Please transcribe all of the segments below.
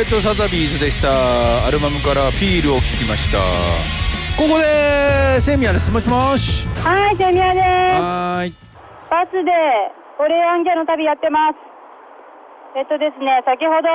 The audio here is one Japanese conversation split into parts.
リミテッドサザビーズでした。アルバムから「フィール」を聴きました。ここでセミヤです。もしもし。はい、セミヤです。はーい。バスでオレアンジャの旅やってます。えっとですね、先ほど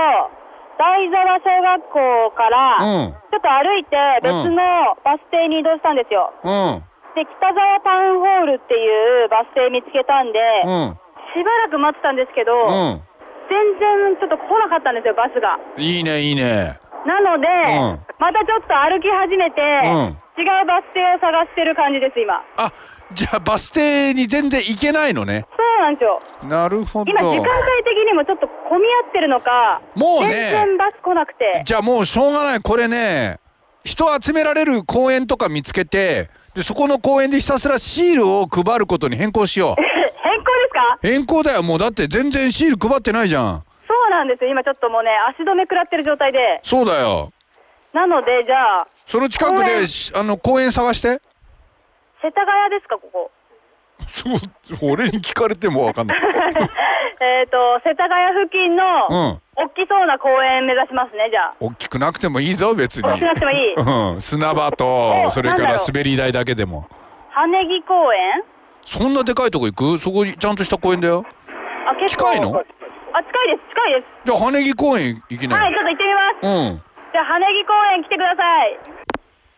大沢小学校からうん。ちょっと歩いて別のバス停に移動したんですよ。うん。で、北沢タウンホールっていうバス停見つけたんで、うん。しばらく待ってたんですけど、うん全然ちょっと来なかったんですよ、バスが。いいねいいねなので、んまたちょっと歩き始めて、ん違うバス停を探してる感じです、今。あじゃあバス停に全然行けないのねそうなんですよ。なるほど今、時間帯的にもちょっと混み合ってるのか、もうね全然バス来なくて。じゃあもうしょうがないこれね人集められる公園とか見つけてでそこの公園でひたすらシールを配ることに変更しようか変更だよ。もうだって全然シール配ってないじゃん。そうなんですよ。今ちょっともうね、足止め食らってる状態で。そうだよ。なので、じゃあ、その近くでしあの公園探して。世田谷ですか、ここ。そ う俺に聞かれてもわかんない。えっと、世田谷付近の、うん。大きそうな公園目指しますね、じゃあ。大きくなくてもいいぞ別に。大きくなくてもいい。うん、砂場とそれから滑り台だけでも。羽木公園？そんなでかいとこ行く？そこにちゃんとした公園だよあ、結構。近いの？あ、近いです、近いです。じゃあ羽木公園行きなはい、よちょっと行ってみます。うんじゃあ、羽木公園来てください。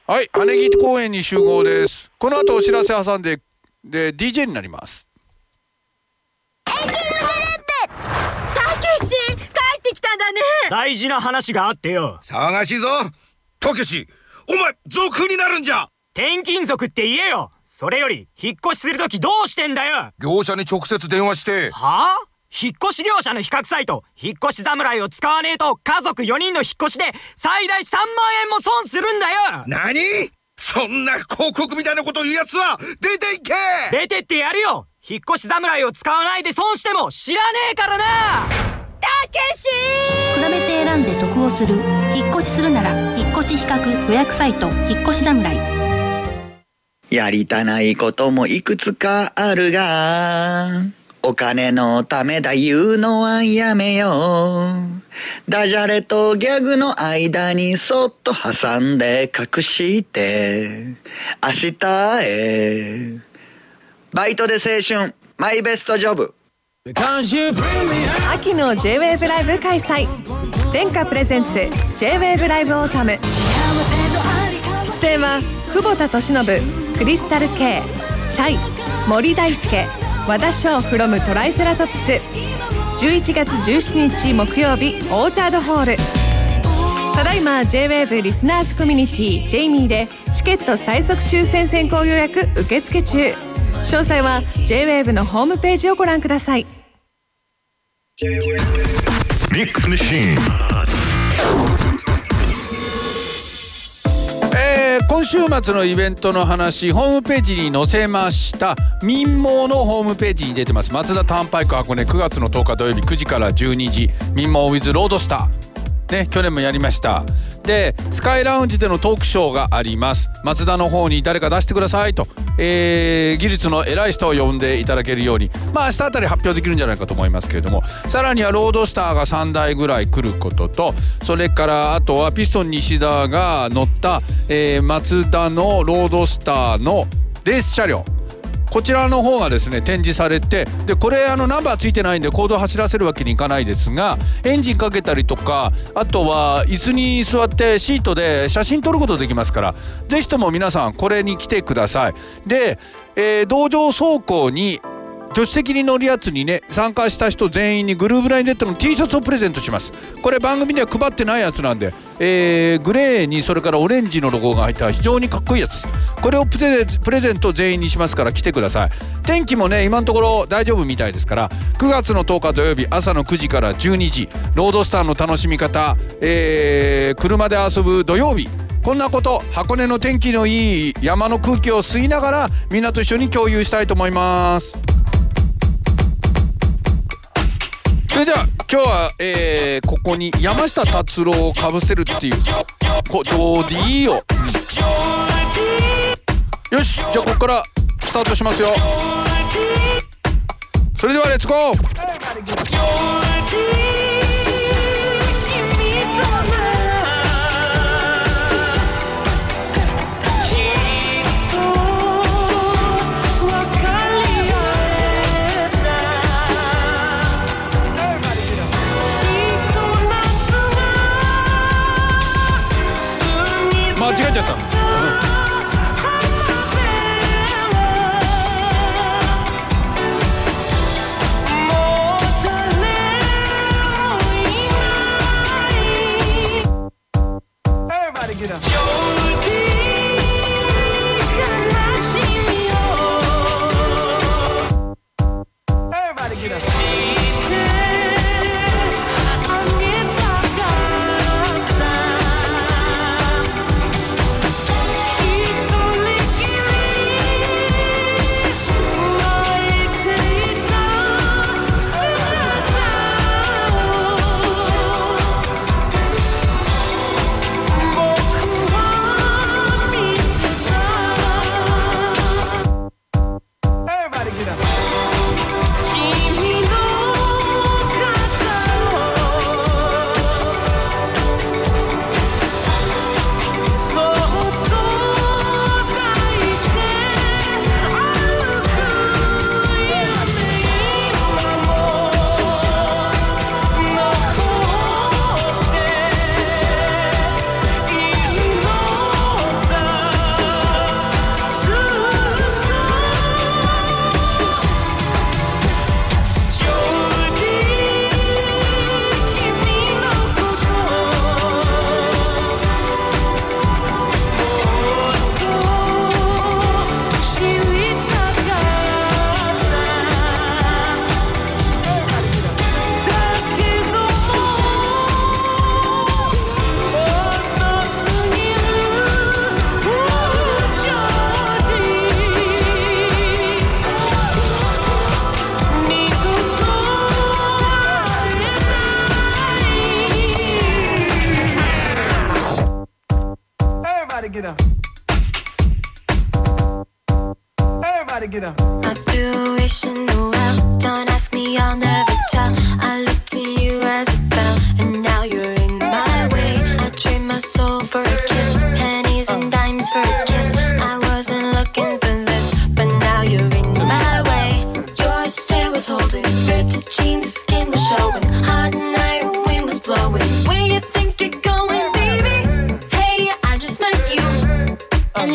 はい、羽木公園に集合です。この後お知らせ挟んで、で、DJ になります。たけし帰ってきたんだね大事な話があってよ騒がしいぞたけしお前族になるんじゃ転勤族って言えよそれより引っ越しするときどうしてんだよ？業者に直接電話して。はあ？引っ越し業者の比較サイト引っ越し侍を使わねえと家族4人の引っ越しで最大3万円も損するんだよ。何？そんな広告みたいなこと言うやつは出ていけ！出てってやるよ。引っ越し侍を使わないで損しても知らねえからな。たけし！比べて選んで得をする。引っ越しするなら引っ越し比較予約サイト引っ越し侍やりたないこともいくつかあるが、お金のためだ言うのはやめよう。ダジャレとギャグの間にそっと挟んで隠して、明日へ。バイトで青春、 my best job。秋の J-WAVE ライブ開催天下プレゼンツ J-WAVE ライブオータム出演は久保田利伸クリスタル K チャイ森大輔和田唱 from トライセラトプス。11月17日木曜日オーチャードホール。ただいま J-WAVE リスナーズコミュニティジェイミーでチケット最速抽選先行予約受付中。詳細は J-WAVE のホームページをご覧ください。Mix Machine. 今週末のイベントの話ホームページに載せました。民毛のホームページに出てます。松田ターンパイク箱根9月の10日土曜日9時から12時。民毛 with ロードスター。ね、去年もやりました。でスカイラウンジでのトークショーがあります。松田の方に誰か出してくださいと、えー技術の偉い人を呼んでいただけるように。まあ明日あたり発表できるんじゃないかと思いますけれども。さらにはロードスターが3台ぐらい来ることとそれからあとはピストン西田が乗った、えー松田のロードスターのレース車両。こちらの方がですね展示されてでこれあのナンバーついてないんで行動走らせるわけにいかないですがエンジンかけたりとかあとは椅子に座ってシートで写真撮ることできますから是非とも皆さんこれに来てください。で、えー道場走行に助手席に乗るやつにね参加した人全員にグルーブライン Z の T シャツをプレゼントします。これ番組では配ってないやつなんで、えーグレーにそれからオレンジのロゴが入った非常にかっこいいやつ。これをプレプレゼント全員にしますから来てください。天気もね今のところ大丈夫みたいですから9月の10日土曜日朝の9時から12時ロードスターの楽しみ方、えー車で遊ぶ土曜日。こんなこと箱根の天気のいい山の空気を吸いながらみんなと一緒に共有したいと思います。それでは今日は、えーここに山下達郎をかぶせるっていうこジョーディーを。よしじゃあここからスタートしますよ。それではレッツゴー。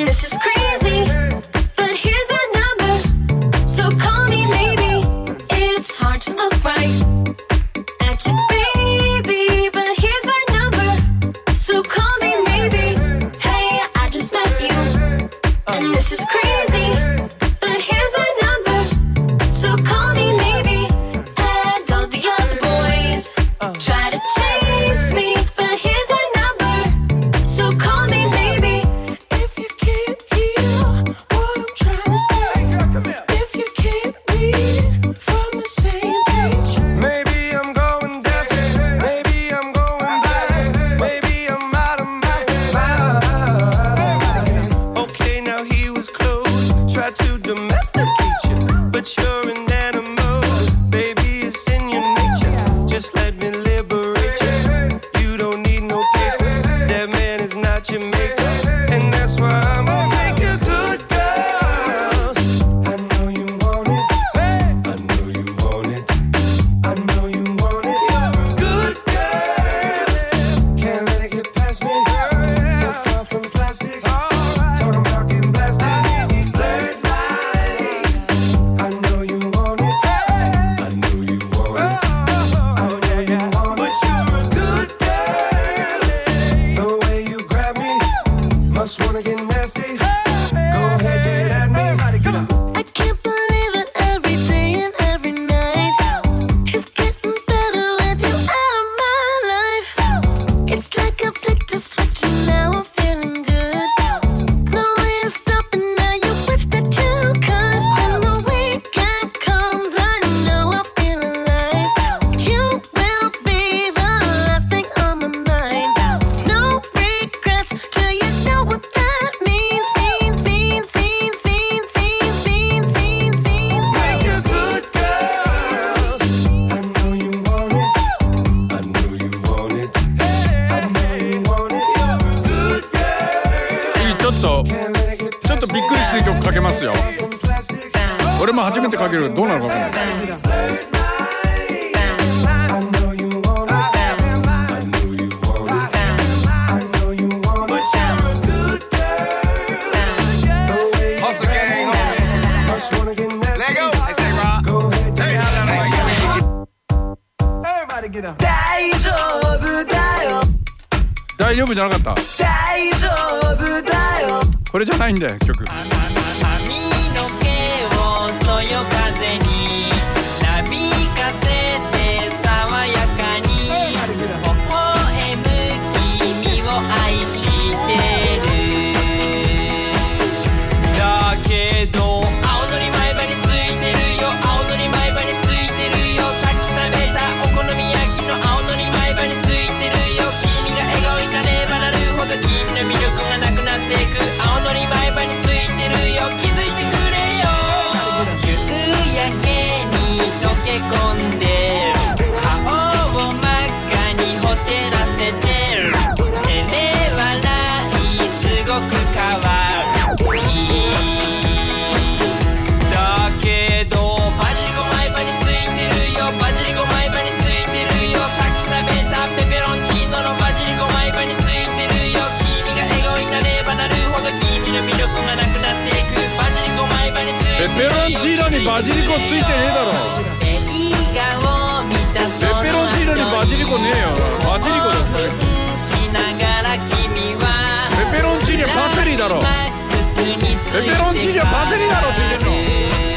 ちょの初めてかけるどうなるかわかんない大丈夫じゃなかった大丈夫だよ。これじゃないんだよ曲。バジリコついてねえだろ。ペペロンチーノにバジリコねえよ。バジリコだペペロンチーニはパセリだろ。ペペロンチーニはパセリだろついてんの。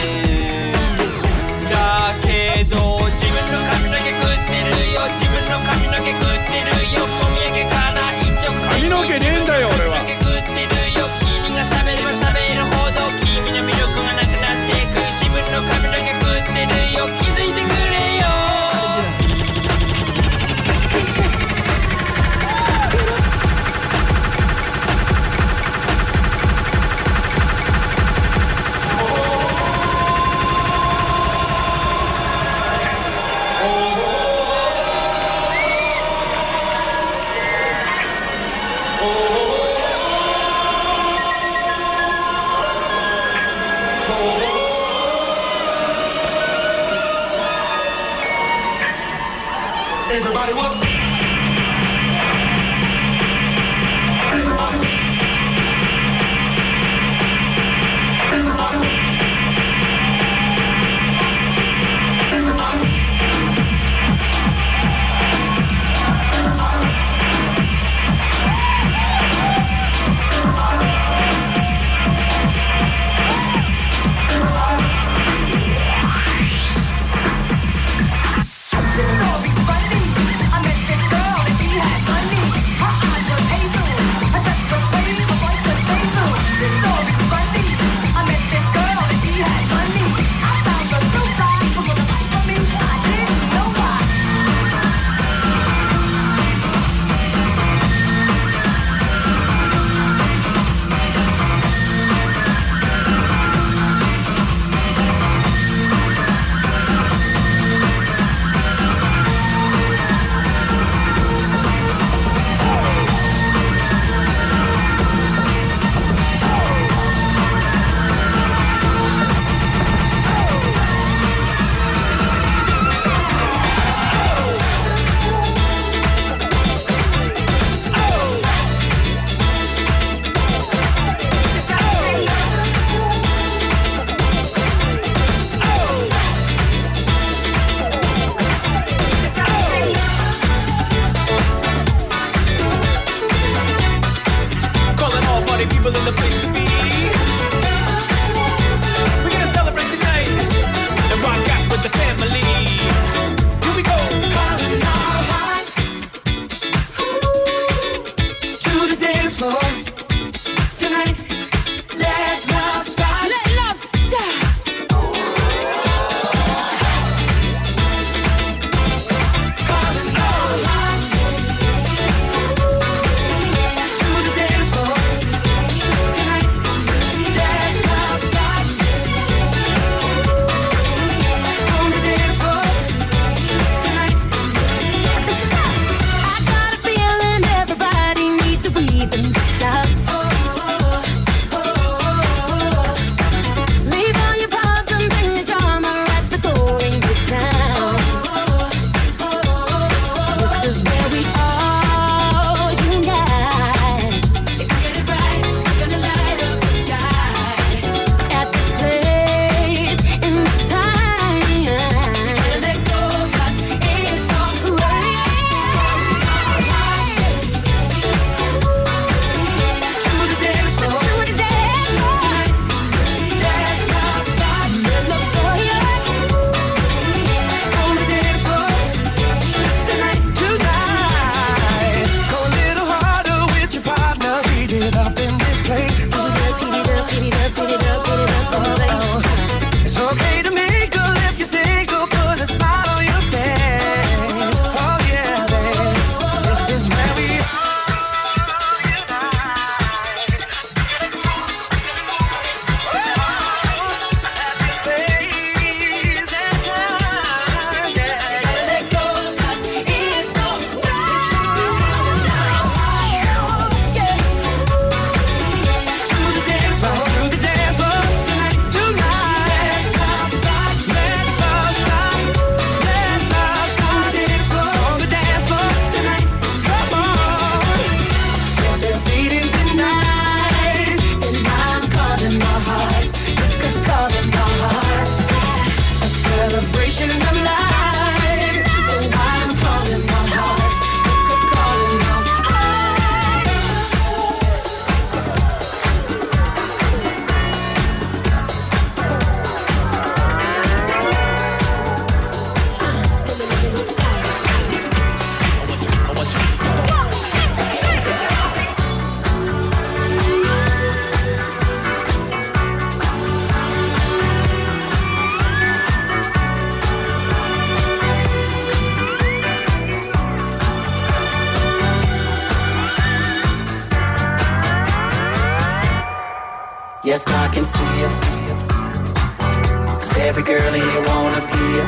Every girl here wanna be a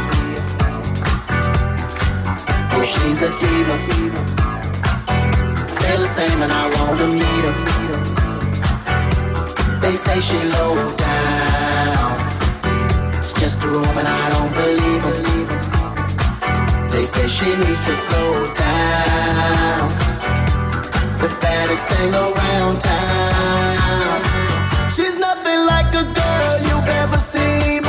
Oh, she's a diva. Feel the same and I wanna meet her. They say she low down. It's just a rumor and I don't believe her. They say she needs to slow down. The baddest thing around town. She's nothing like a girl you've ever seen.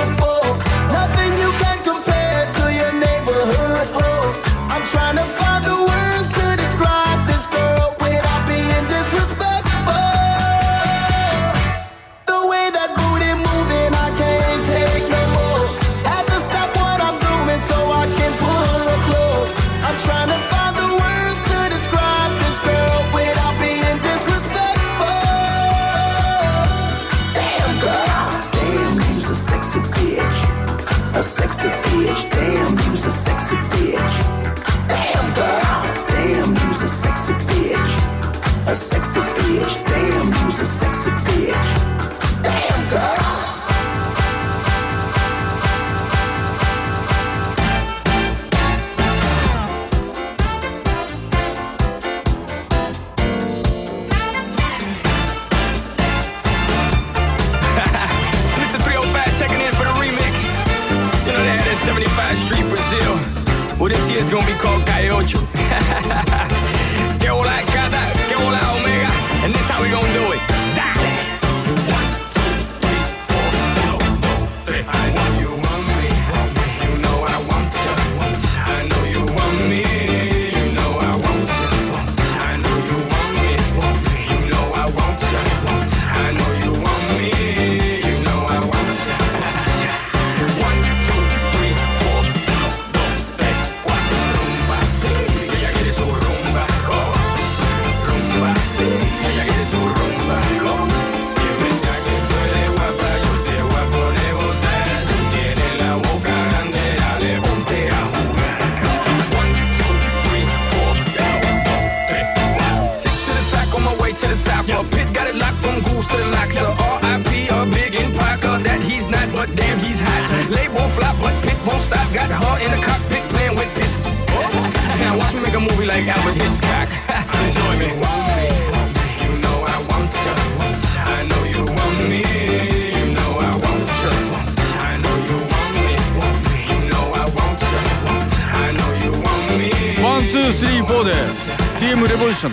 234です。Team Revolution。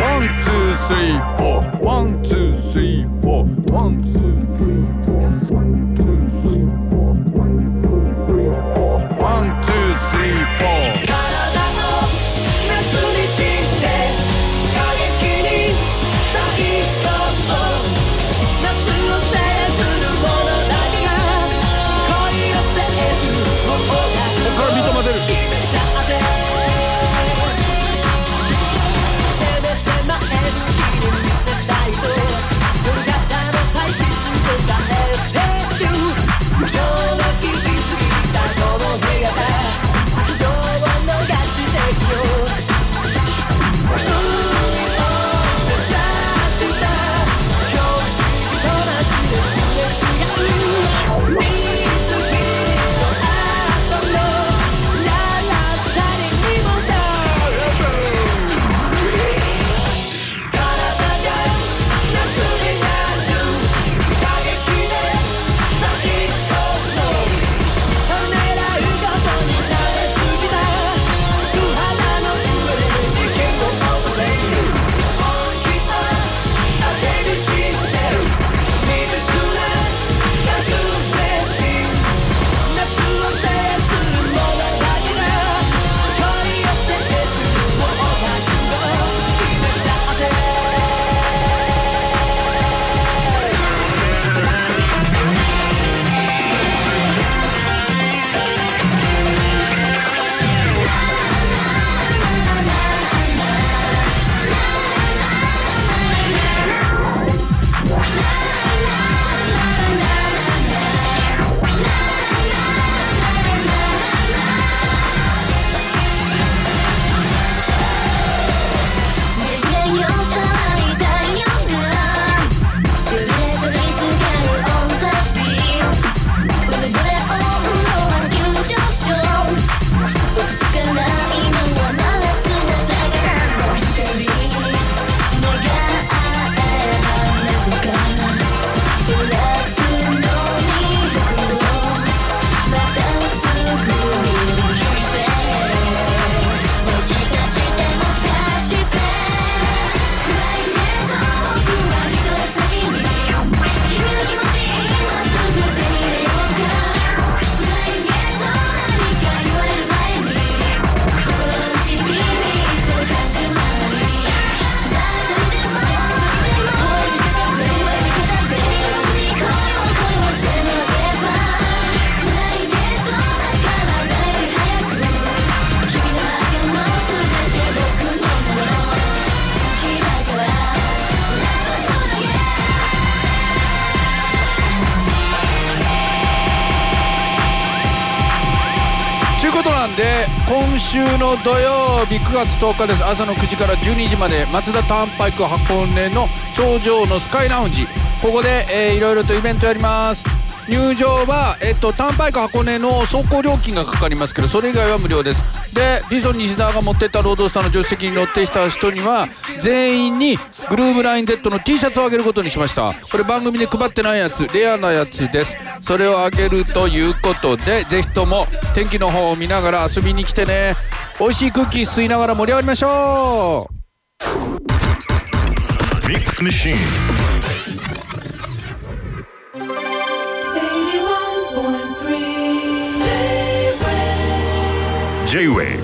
One two three four. One two three four. で今週の土曜日9月10日です。朝の9時から12時まで松田ターンパイク箱根の頂上のスカイラウンジ。ここで、えー、いろいろとイベントやります。入場は、えっと、タンパイク箱根の走行料金がかかりますけどそれ以外は無料です。でビソン西田が持ってったロードスターの助手席に乗ってきた人には全員にグルーブライン Z の T シャツをあげることにしました。これ番組で配ってないやつレアなやつです。それをあげるということでぜひとも天気の方を見ながら遊びに来てね。美味しいクッキー吸いながら盛り上がりましょう。Mix Machine. J-Wave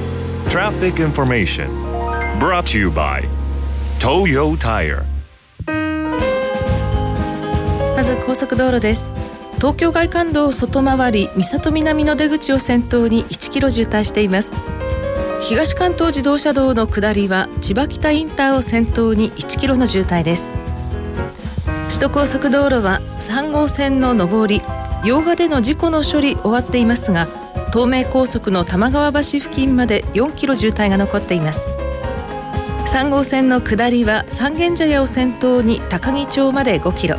Traffic Information. Brought to you by Toyo Tire. まず高速道路です。東京外環道外回り三郷南の出口を先頭に1キロ渋滞しています東関東自動車道の下りは千葉北インターを先頭に1キロの渋滞です首都高速道路は3号線の上り洋画での事故の処理終わっていますが東名高速の玉川橋付近まで4キロ渋滞が残っています。3号線の下りは三軒茶屋を先頭に高木町まで5キロ。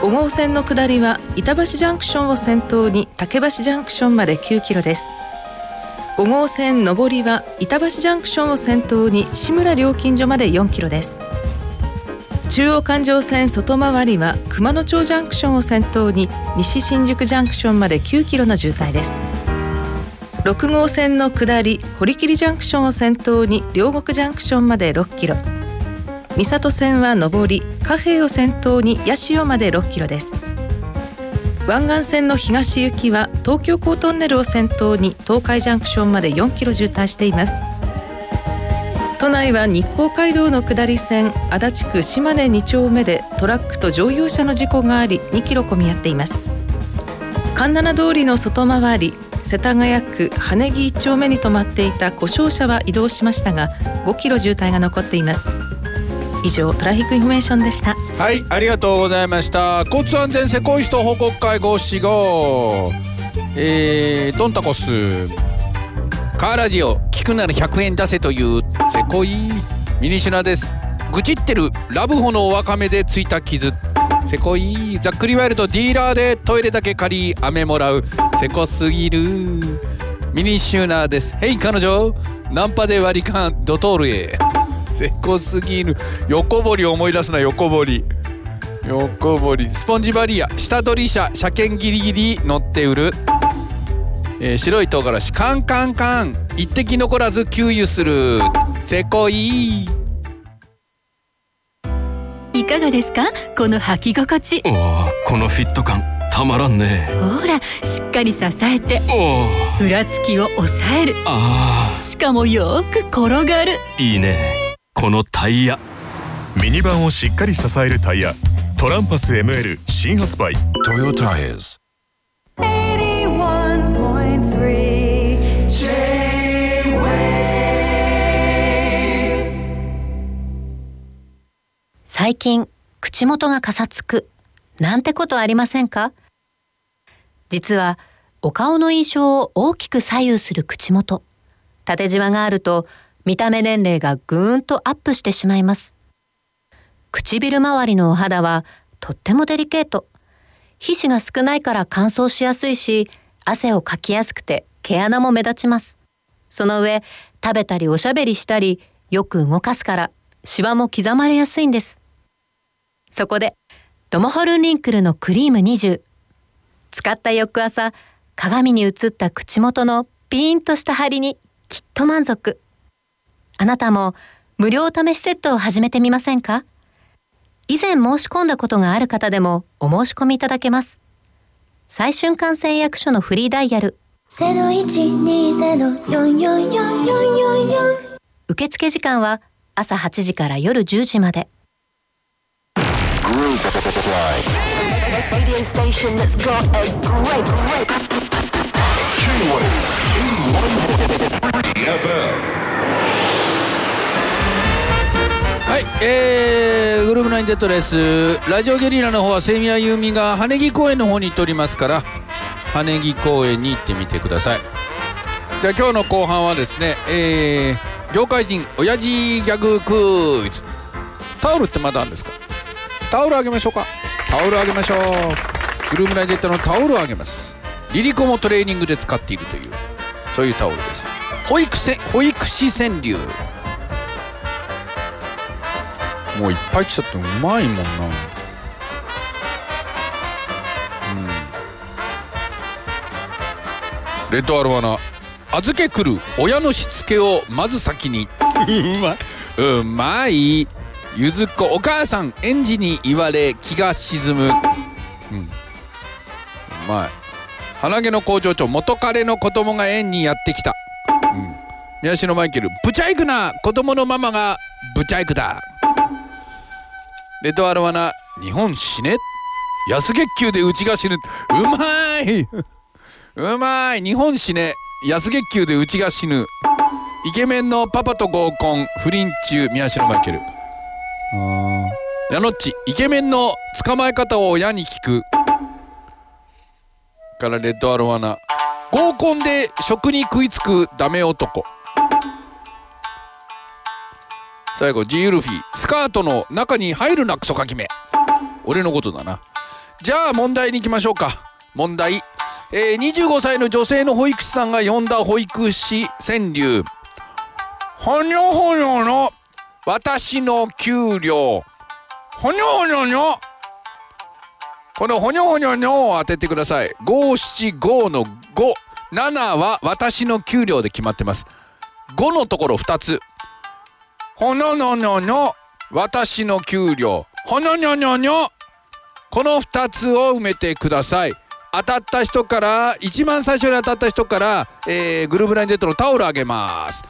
5号線の下りは板橋ジャンクションを先頭に竹橋ジャンクションまで9キロです。5号線上りは板橋ジャンクションを先頭に志村料金所まで4キロです。中央環状線外回りは熊野町ジャンクションを先頭に西新宿ジャンクションまで9キロの渋滞です。6号線の下り堀切ジャンクションを先頭に両国ジャンクションまで6キロ。三郷線は上り貨幣を先頭に八潮まで6キロです。湾岸線の東行きは東京港トンネルを先頭に東海ジャンクションまで4キロ渋滞しています。都内は日光街道の下り線足立区島根2丁目でトラックと乗用車の事故があり2キロ混み合っています。神奈通りの外回り世田谷区羽木1丁目に止まっていた故障車は移動しましたが5キロ渋滞が残っています。以上トラフィックインフォメーションでした。はいありがとうございました。交通安全施工士報告会五七五。えー、ドンタコス。カーラジオ聞くなら100円出せというせこい。ミニシュナです。愚痴ってるラブホのわかめでついた傷。せこい。ざっくりワイルドディーラーでトイレだけ借り飴もらう。せこすぎる。ミニシューナーです。ヘイ彼女。ナンパで割り勘ドトールへ。せこすぎる。横堀思い出すな横堀。横堀。スポンジバリア。下取り車。車検ギリギリ乗って売る、えー白い唐辛子。カンカンカン。一滴残らず給油する。せこい。いかがですか？この履き心地。おーこのフィット感たまらんね。ほらしっかり支えて。おふらつきを抑える。あしかもよく転がる。ーいいね。このタイヤ。ミニバンをしっかり支えるタイヤ。トランパス ML 新発売。Toyo Tires 最近口元がかさつく。なんてことありませんか？実はお顔の印象を大きく左右する口元。縦じわがあると見た目年齢がぐーんとアップしてしまいます。唇周りのお肌はとってもデリケート。皮脂が少ないから乾燥しやすいし汗をかきやすくて毛穴も目立ちます。その上食べたりおしゃべりしたりよく動かすからシワも刻まれやすいんです。そこでドモホルンリンクルのクリーム20使った翌朝鏡に映った口元のピーンとした張りにきっと満足。あなたも無料試しセットを始めてみませんか？以前申し込んだことがある方でもお申し込みいただけます。最春館製薬所のフリーダイヤル。受付時間は朝8時から夜10時まで Groove Fly. Radio station that's got a great, great. はい、えー、グループナイン Z です。ラジオゲリラの方はセミヤユーミが羽木公園の方に行っておりますから、羽木公園に行ってみてください。じゃあ今日の後半はですねえー、業界人親父ギャグクイズタオルってまだあるんですか？タオルあげましょうか。タオルあげましょう。グルームライジェットのタオルをあげます。リリコもトレーニングで使っているというそういうタオルです。保育せ保育士川柳。もういっぱい来ちゃってうまいもんな。レッドアロワナ。預け来る親のしつけをまず先に。うまい。うまい。ゆずっこお母さん園児に言われ気が沈む。うん。うまい。鼻毛の工場長元彼の子供が園にやってきた。うん。宮代マイケルブチャイクな子供のママがブチャイクだ。レッドアロワナ日本死ね。安月給でうちが死ぬ。うまい。うまい。日本死ね。安月給でうちが死ぬ。イケメンのパパと合コン不倫中宮代マイケル。ヤノッチイケメンの捕まえ方を親に聞く。からレッドアロワナ。合コンで食に食いつくダメ男。最後ジーウルフィスカートの中に入るなクソかきめ。俺のことだな。じゃあ問題に行きましょうか。問題。えー、25歳の女性の保育士さんが呼んだ保育士川柳。ほにょほにょの私の給料。ほにょほにょにょ。このほにょほにょにょを当ててください。575の57は私の給料で決まってます。5のところ2つ。ほにょにょにょにょ。私の給料。ほにょにょにょにょ。この2つを埋めてください。当たった人から一番最初に当たった人から、えー、グルーブライン Z のタオルあげます。